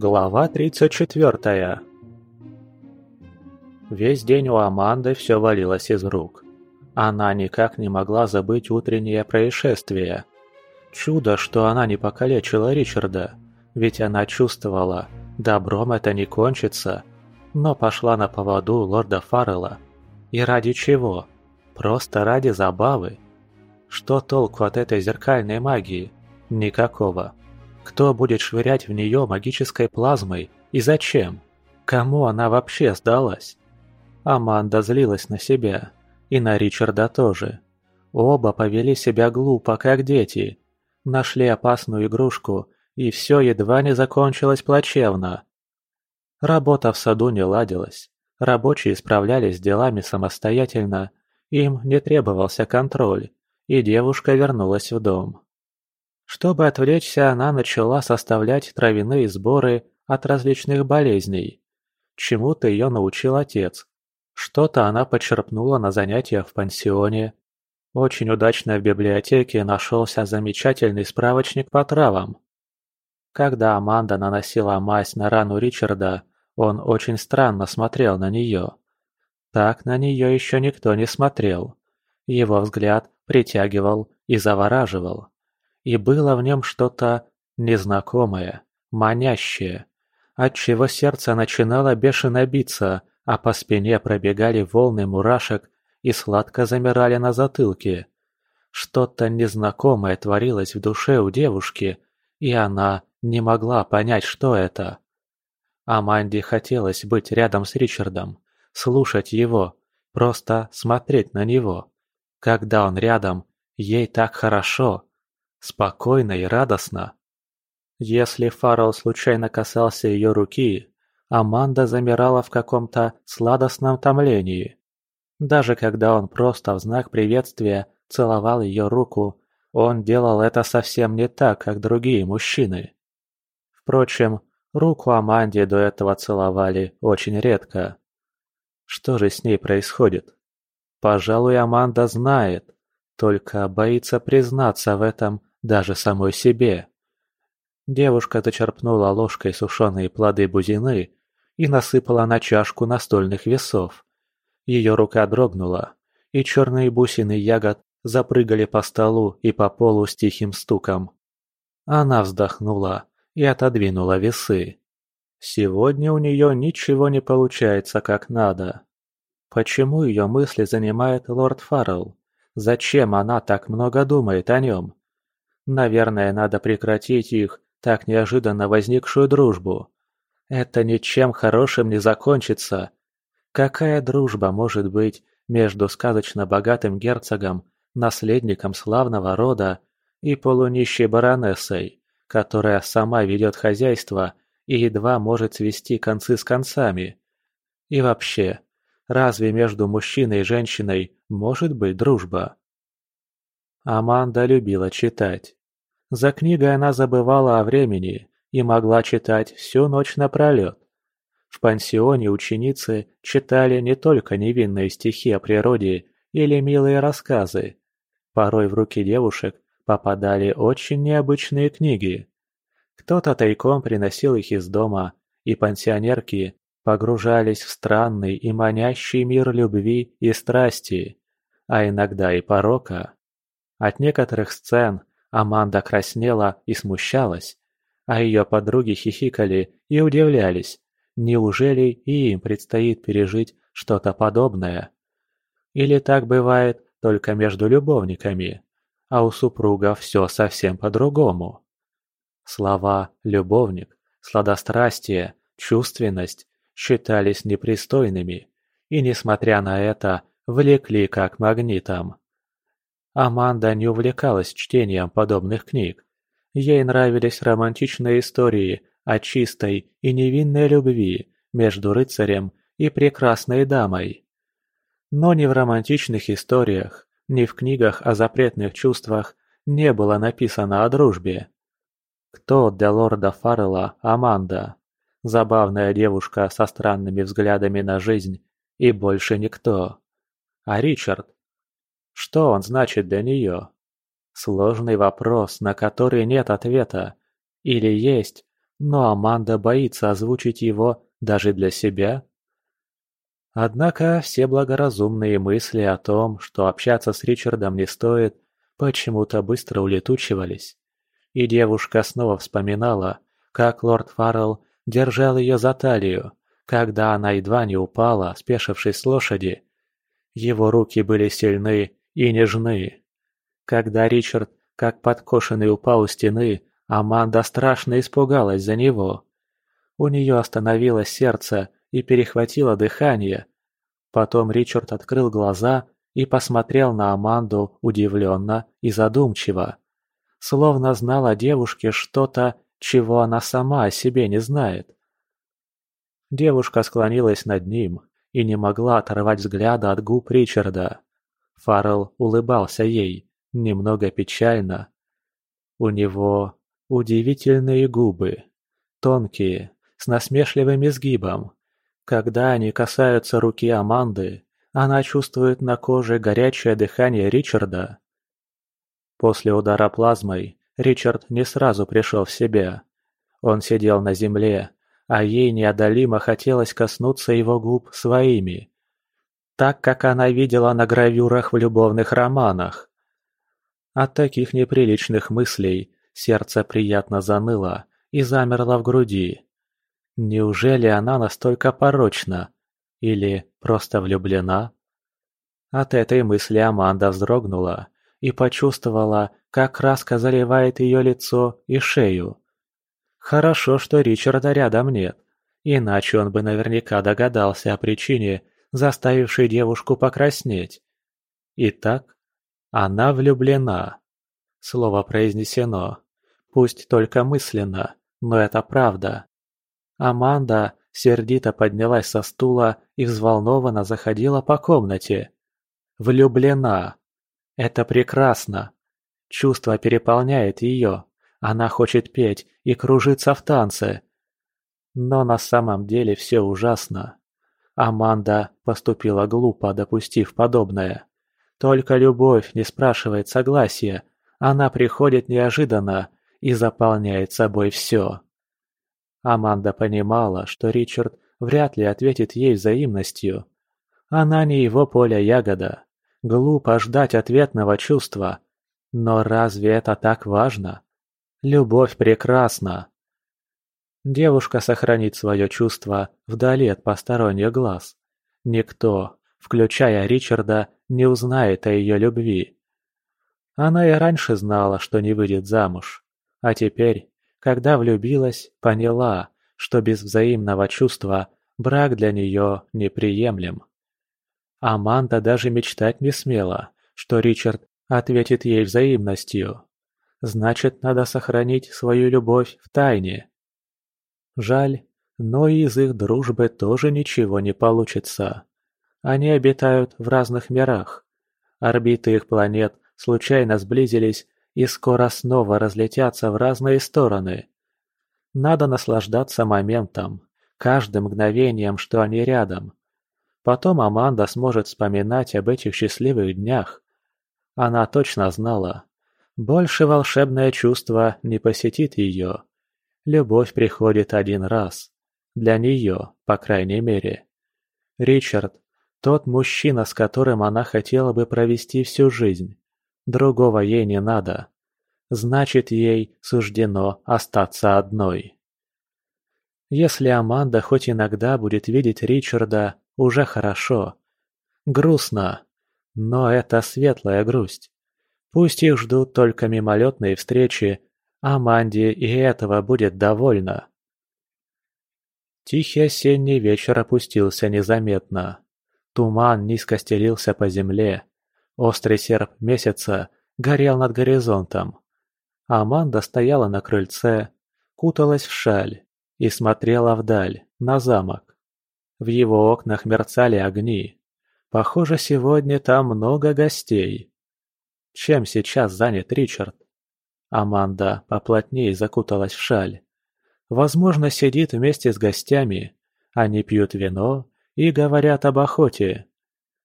Глава 34 Весь день у Аманды все валилось из рук. Она никак не могла забыть утреннее происшествие. Чудо, что она не покалечила Ричарда, ведь она чувствовала, добром это не кончится, но пошла на поводу лорда Фаррелла. И ради чего? Просто ради забавы. Что толку от этой зеркальной магии? Никакого. Кто будет швырять в нее магической плазмой и зачем? Кому она вообще сдалась? Аманда злилась на себя. И на Ричарда тоже. Оба повели себя глупо, как дети. Нашли опасную игрушку, и все едва не закончилось плачевно. Работа в саду не ладилась. Рабочие справлялись с делами самостоятельно, им не требовался контроль, и девушка вернулась в дом. Чтобы отвлечься, она начала составлять травяные сборы от различных болезней. Чему-то ее научил отец. Что-то она почерпнула на занятиях в пансионе. Очень удачно в библиотеке нашелся замечательный справочник по травам. Когда Аманда наносила мазь на рану Ричарда, он очень странно смотрел на нее. Так на нее еще никто не смотрел. Его взгляд притягивал и завораживал и было в нем что-то незнакомое, манящее, отчего сердце начинало бешено биться, а по спине пробегали волны мурашек и сладко замирали на затылке. Что-то незнакомое творилось в душе у девушки, и она не могла понять, что это. Аманде хотелось быть рядом с Ричардом, слушать его, просто смотреть на него. Когда он рядом, ей так хорошо. Спокойно и радостно. Если Фаррелл случайно касался ее руки, Аманда замирала в каком-то сладостном томлении. Даже когда он просто в знак приветствия целовал ее руку, он делал это совсем не так, как другие мужчины. Впрочем, руку Аманде до этого целовали очень редко. Что же с ней происходит? Пожалуй, Аманда знает, только боится признаться в этом даже самой себе. Девушка зачерпнула ложкой сушеные плоды бузины и насыпала на чашку настольных весов. Ее рука дрогнула, и черные бусины ягод запрыгали по столу и по полу с тихим стуком. Она вздохнула и отодвинула весы. Сегодня у нее ничего не получается как надо. Почему ее мысли занимает лорд Фаррелл? Зачем она так много думает о нем? Наверное, надо прекратить их, так неожиданно возникшую дружбу. Это ничем хорошим не закончится. Какая дружба может быть между сказочно богатым герцогом, наследником славного рода, и полунищей баронессой, которая сама ведет хозяйство и едва может свести концы с концами? И вообще, разве между мужчиной и женщиной может быть дружба? Аманда любила читать. За книгой она забывала о времени и могла читать всю ночь напролет. В пансионе ученицы читали не только невинные стихи о природе или милые рассказы. Порой в руки девушек попадали очень необычные книги. Кто-то тайком приносил их из дома, и пансионерки погружались в странный и манящий мир любви и страсти, а иногда и порока. От некоторых сцен Аманда краснела и смущалась, а ее подруги хихикали и удивлялись, неужели и им предстоит пережить что-то подобное? Или так бывает только между любовниками, а у супругов все совсем по-другому? Слова «любовник», «сладострастие», «чувственность» считались непристойными и, несмотря на это, влекли как магнитом. Аманда не увлекалась чтением подобных книг. Ей нравились романтичные истории о чистой и невинной любви между рыцарем и прекрасной дамой. Но ни в романтичных историях, ни в книгах о запретных чувствах не было написано о дружбе. Кто для лорда Фаррелла Аманда? Забавная девушка со странными взглядами на жизнь и больше никто. А Ричард? Что он значит для нее? Сложный вопрос, на который нет ответа. Или есть, но Аманда боится озвучить его даже для себя. Однако все благоразумные мысли о том, что общаться с Ричардом не стоит, почему-то быстро улетучивались. И девушка снова вспоминала, как лорд Фаррелл держал ее за талию, когда она едва не упала, спешившись с лошади. Его руки были сильны и нежны. Когда Ричард, как подкошенный, упал у стены, Аманда страшно испугалась за него. У нее остановилось сердце и перехватило дыхание. Потом Ричард открыл глаза и посмотрел на Аманду удивленно и задумчиво. Словно знал о девушке что-то, чего она сама о себе не знает. Девушка склонилась над ним и не могла оторвать взгляда от губ Ричарда. Фаррелл улыбался ей, немного печально. У него удивительные губы, тонкие, с насмешливым изгибом. Когда они касаются руки Аманды, она чувствует на коже горячее дыхание Ричарда. После удара плазмой Ричард не сразу пришел в себя. Он сидел на земле, а ей неодолимо хотелось коснуться его губ своими. Так, как она видела на гравюрах в любовных романах. От таких неприличных мыслей сердце приятно заныло и замерло в груди. Неужели она настолько порочна? Или просто влюблена? От этой мысли Аманда вздрогнула и почувствовала, как краска заливает ее лицо и шею. Хорошо, что Ричарда рядом нет, иначе он бы наверняка догадался о причине, заставившей девушку покраснеть. Итак, она влюблена. Слово произнесено, пусть только мысленно, но это правда. Аманда сердито поднялась со стула и взволнованно заходила по комнате. Влюблена. Это прекрасно. Чувство переполняет ее. Она хочет петь и кружиться в танце. Но на самом деле все ужасно. Аманда поступила глупо, допустив подобное. Только любовь не спрашивает согласия. Она приходит неожиданно и заполняет собой все. Аманда понимала, что Ричард вряд ли ответит ей взаимностью. Она не его поле ягода. Глупо ждать ответного чувства. Но разве это так важно? Любовь прекрасна. Девушка сохранит свое чувство вдали от посторонних глаз. Никто, включая Ричарда, не узнает о ее любви. Она и раньше знала, что не выйдет замуж. А теперь, когда влюбилась, поняла, что без взаимного чувства брак для нее неприемлем. Аманда даже мечтать не смела, что Ричард ответит ей взаимностью. Значит, надо сохранить свою любовь в тайне. Жаль, но из их дружбы тоже ничего не получится. Они обитают в разных мирах. Орбиты их планет случайно сблизились и скоро снова разлетятся в разные стороны. Надо наслаждаться моментом, каждым мгновением, что они рядом. Потом Аманда сможет вспоминать об этих счастливых днях. Она точно знала, больше волшебное чувство не посетит ее. Любовь приходит один раз. Для нее, по крайней мере. Ричард – тот мужчина, с которым она хотела бы провести всю жизнь. Другого ей не надо. Значит, ей суждено остаться одной. Если Аманда хоть иногда будет видеть Ричарда, уже хорошо. Грустно, но это светлая грусть. Пусть их ждут только мимолетные встречи, Аманде и этого будет довольно. Тихий осенний вечер опустился незаметно. Туман низко стелился по земле. Острый серп месяца горел над горизонтом. Аманда стояла на крыльце, куталась в шаль и смотрела вдаль, на замок. В его окнах мерцали огни. Похоже, сегодня там много гостей. Чем сейчас занят Ричард? Аманда поплотнее закуталась в шаль. Возможно, сидит вместе с гостями. Они пьют вино и говорят об охоте.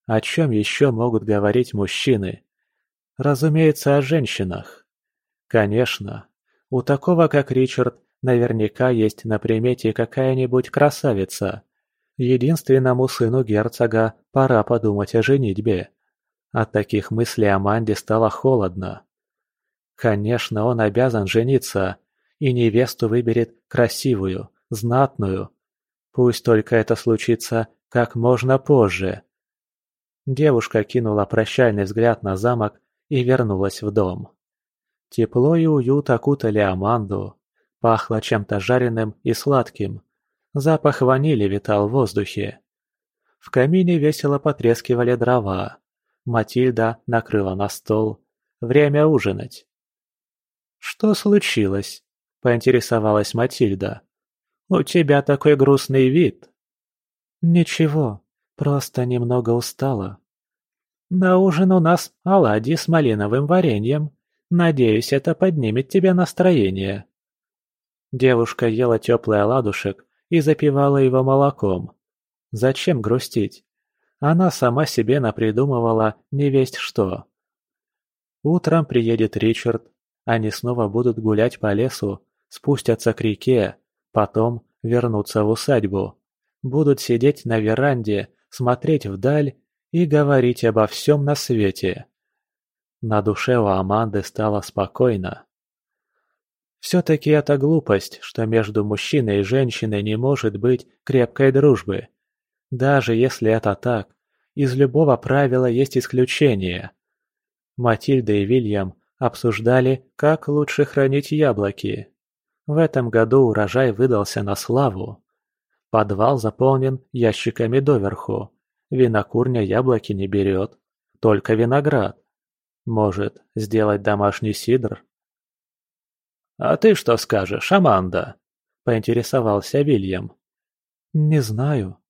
О чем еще могут говорить мужчины? Разумеется, о женщинах. Конечно, у такого, как Ричард, Наверняка есть на примете какая-нибудь красавица. Единственному сыну герцога пора подумать о женитьбе. От таких мыслей Аманде стало холодно. Конечно, он обязан жениться, и невесту выберет красивую, знатную. Пусть только это случится как можно позже. Девушка кинула прощальный взгляд на замок и вернулась в дом. Тепло и уют окутали Аманду. Пахло чем-то жареным и сладким. Запах ванили витал в воздухе. В камине весело потрескивали дрова. Матильда накрыла на стол. Время ужинать. «Что случилось?» – поинтересовалась Матильда. «У тебя такой грустный вид». «Ничего, просто немного устала». «На ужин у нас оладьи с малиновым вареньем. Надеюсь, это поднимет тебе настроение». Девушка ела теплый оладушек и запивала его молоком. Зачем грустить? Она сама себе напридумывала невесть что. Утром приедет Ричард, они снова будут гулять по лесу, спустятся к реке, потом вернутся в усадьбу. Будут сидеть на веранде, смотреть вдаль и говорить обо всем на свете. На душе у Аманды стало спокойно. Все-таки это глупость, что между мужчиной и женщиной не может быть крепкой дружбы. Даже если это так, из любого правила есть исключение. Матильда и Вильям обсуждали, как лучше хранить яблоки. В этом году урожай выдался на славу. Подвал заполнен ящиками доверху. Винокурня яблоки не берет, только виноград. Может, сделать домашний сидр? «А ты что скажешь, Аманда?» – поинтересовался Вильям. «Не знаю»,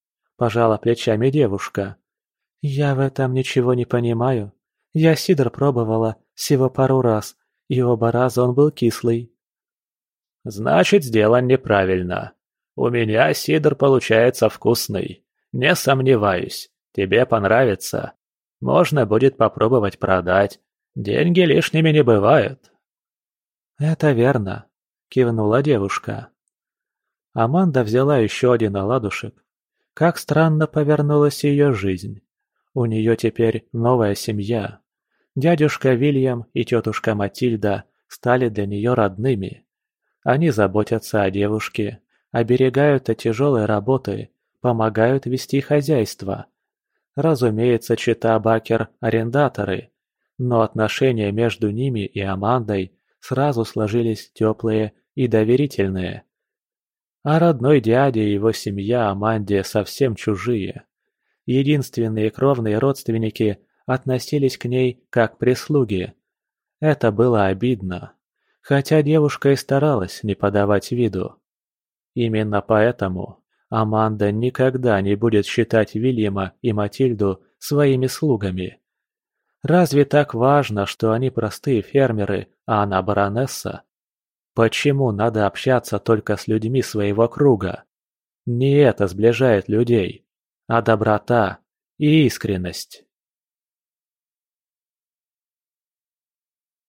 пожала плечами девушка. «Я в этом ничего не понимаю. Я сидр пробовала всего пару раз, и оба раза он был кислый». «Значит, сделан неправильно. У меня сидр получается вкусный. Не сомневаюсь, тебе понравится. Можно будет попробовать продать. Деньги лишними не бывают». «Это верно», — кивнула девушка. Аманда взяла еще один оладушек как странно повернулась ее жизнь. У нее теперь новая семья. Дядюшка Вильям и тетушка Матильда стали для нее родными. Они заботятся о девушке, оберегают от тяжелой работы, помогают вести хозяйство. Разумеется, чита Бакер – арендаторы, но отношения между ними и Амандой сразу сложились теплые и доверительные. А родной дядя и его семья Аманде совсем чужие. Единственные кровные родственники относились к ней как прислуги. Это было обидно, хотя девушка и старалась не подавать виду. Именно поэтому Аманда никогда не будет считать Вильяма и Матильду своими слугами. Разве так важно, что они простые фермеры, а она баронесса? Почему надо общаться только с людьми своего круга? Не это сближает людей, а доброта и искренность.